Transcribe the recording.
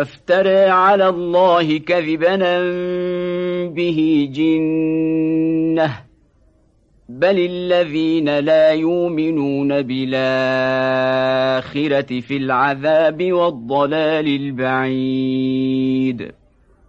أفترى على الله كذبنا به جنة. بل الذين لا يؤمنون بالآخرة في العذاب والضلال البعيد.